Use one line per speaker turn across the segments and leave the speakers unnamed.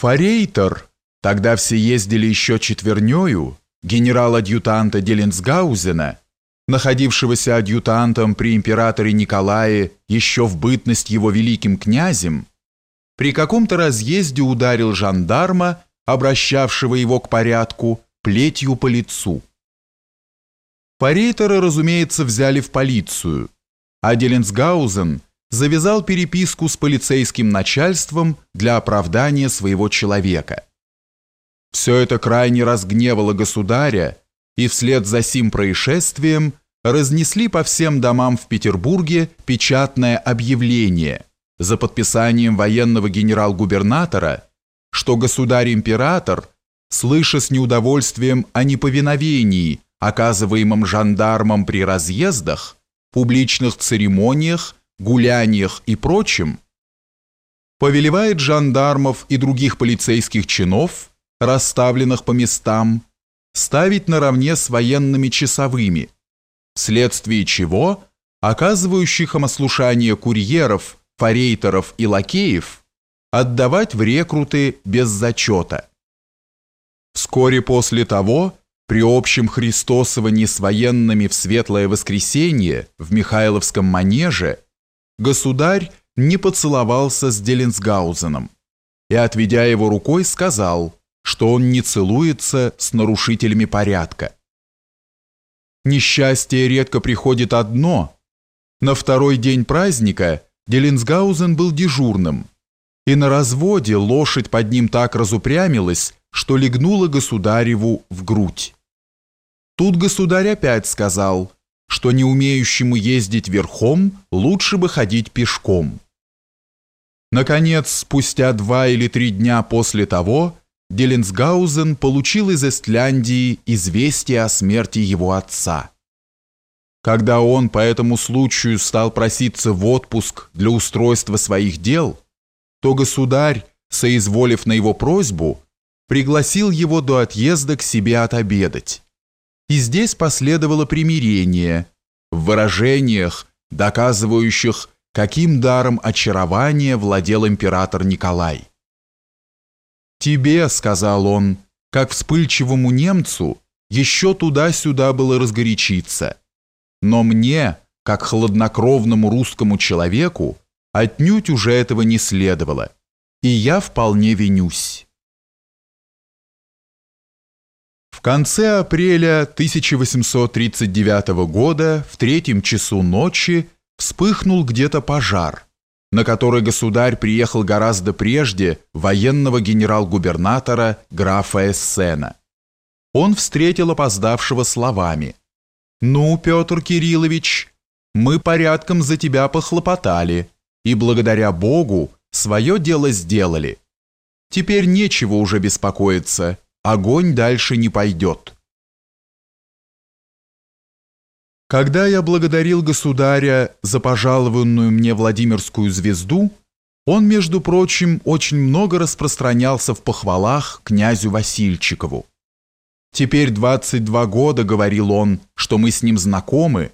Форейтер, тогда все ездили еще четвернёю, генерал-адъютанта Деленсгаузена, находившегося адъютантом при императоре Николае еще в бытность его великим князем, при каком-то разъезде ударил жандарма, обращавшего его к порядку, плетью по лицу. Форейтера, разумеется, взяли в полицию, а Деленсгаузен завязал переписку с полицейским начальством для оправдания своего человека. Все это крайне разгневало государя, и вслед за сим происшествием разнесли по всем домам в Петербурге печатное объявление за подписанием военного генерал-губернатора, что государь-император, слыша с неудовольствием о неповиновении, оказываемом жандармам при разъездах, публичных церемониях, гуляниях и прочем, повелевает жандармов и других полицейских чинов, расставленных по местам, ставить наравне с военными часовыми, вследствие чего оказывающих им ослушание курьеров, форейтеров и лакеев отдавать в рекруты без зачета. Вскоре после того, при общем христосовании с военными в Светлое Воскресенье в Михайловском манеже, государь не поцеловался с Деленсгаузеном и, отведя его рукой, сказал, что он не целуется с нарушителями порядка. Несчастье редко приходит одно. На второй день праздника Деленсгаузен был дежурным, и на разводе лошадь под ним так разупрямилась, что легнула государеву в грудь. Тут государь опять сказал, что не умеющему ездить верхом лучше бы ходить пешком. Наконец, спустя два или три дня после того, Деленсгаузен получил из Эстляндии известие о смерти его отца. Когда он по этому случаю стал проситься в отпуск для устройства своих дел, то государь, соизволив на его просьбу, пригласил его до отъезда к себе отобедать. И здесь последовало примирение в выражениях, доказывающих, каким даром очарования владел император Николай. «Тебе, — сказал он, — как вспыльчивому немцу, еще туда-сюда было разгорячиться. Но мне, как хладнокровному русскому человеку, отнюдь уже этого не следовало, и я вполне винюсь». В конце апреля 1839 года в третьем часу ночи вспыхнул где-то пожар – на который государь приехал гораздо прежде военного генерал-губернатора графа Эссена. Он встретил опоздавшего словами «Ну, Петр Кириллович, мы порядком за тебя похлопотали и благодаря Богу свое дело сделали. Теперь нечего уже беспокоиться, огонь дальше не пойдет». Когда я благодарил государя за пожалованную мне Владимирскую звезду, он, между прочим, очень много распространялся в похвалах князю Васильчикову. «Теперь 22 года, — говорил он, — что мы с ним знакомы,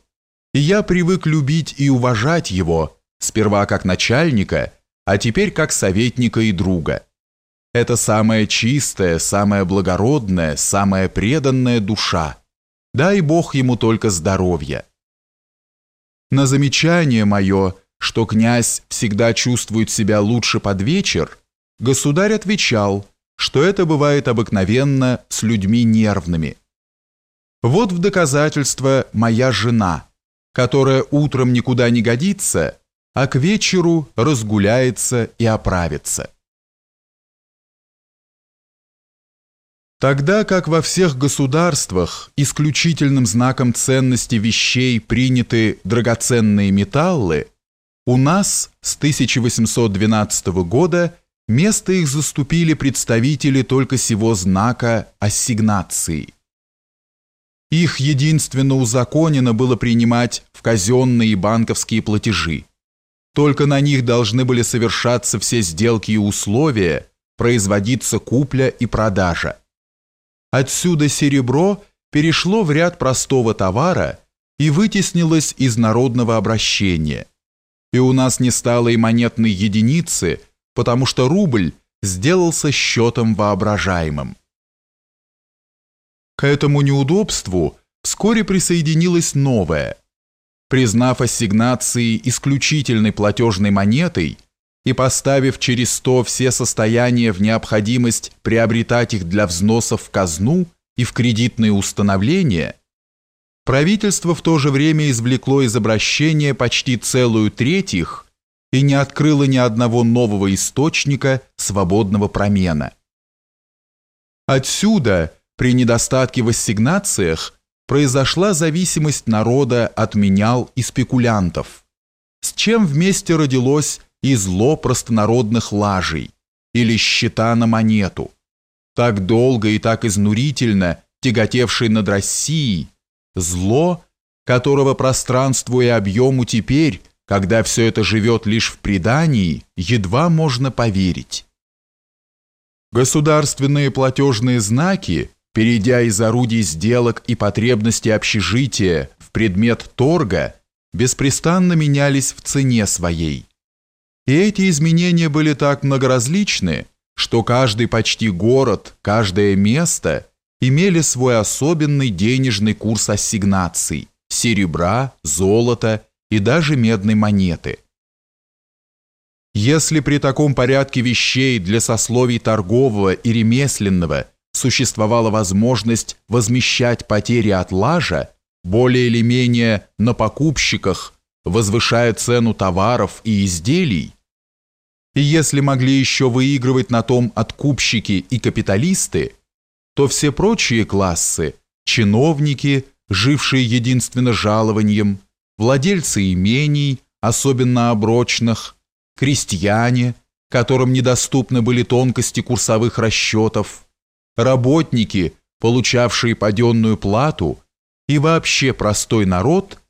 и я привык любить и уважать его, сперва как начальника, а теперь как советника и друга. Это самая чистая, самая благородная, самая преданная душа, Дай Бог ему только здоровья. На замечание мое, что князь всегда чувствует себя лучше под вечер, государь отвечал, что это бывает обыкновенно с людьми нервными. Вот в доказательство моя жена, которая утром никуда не годится, а к вечеру разгуляется и оправится. Тогда как во всех государствах исключительным знаком ценности вещей приняты драгоценные металлы, у нас с 1812 года место их заступили представители только сего знака ассигнации. Их единственно узаконено было принимать в казенные банковские платежи. Только на них должны были совершаться все сделки и условия, производиться купля и продажа. Отсюда серебро перешло в ряд простого товара и вытеснилось из народного обращения. И у нас не стало и монетной единицы, потому что рубль сделался счетом воображаемым. К этому неудобству вскоре присоединилось новое. Признав ассигнации исключительной платежной монетой и поставив через то все состояния в необходимость приобретать их для взносов в казну и в кредитные установления, правительство в то же время извлекло из обращения почти целую треть их и не открыло ни одного нового источника свободного промена. Отсюда, при недостатке в ассигнациях, произошла зависимость народа от менял и спекулянтов, с чем вместе родилось и зло простонародных лажей или счета на монету, так долго и так изнурительно тяготевшей над Россией, зло, которого пространству и объему теперь, когда все это живет лишь в предании, едва можно поверить. Государственные платежные знаки, перейдя из орудий сделок и потребностей общежития в предмет торга, беспрестанно менялись в цене своей. И эти изменения были так многоразличны, что каждый почти город, каждое место имели свой особенный денежный курс ассигнаций – серебра, золота и даже медной монеты. Если при таком порядке вещей для сословий торгового и ремесленного существовала возможность возмещать потери от лажа, более или менее на покупщиках, возвышая цену товаров и изделий, и если могли еще выигрывать на том откупщики и капиталисты, то все прочие классы, чиновники, жившие единственно жалованием, владельцы имений, особенно оброчных, крестьяне, которым недоступны были тонкости курсовых расчетов, работники, получавшие паденную плату, и вообще простой народ –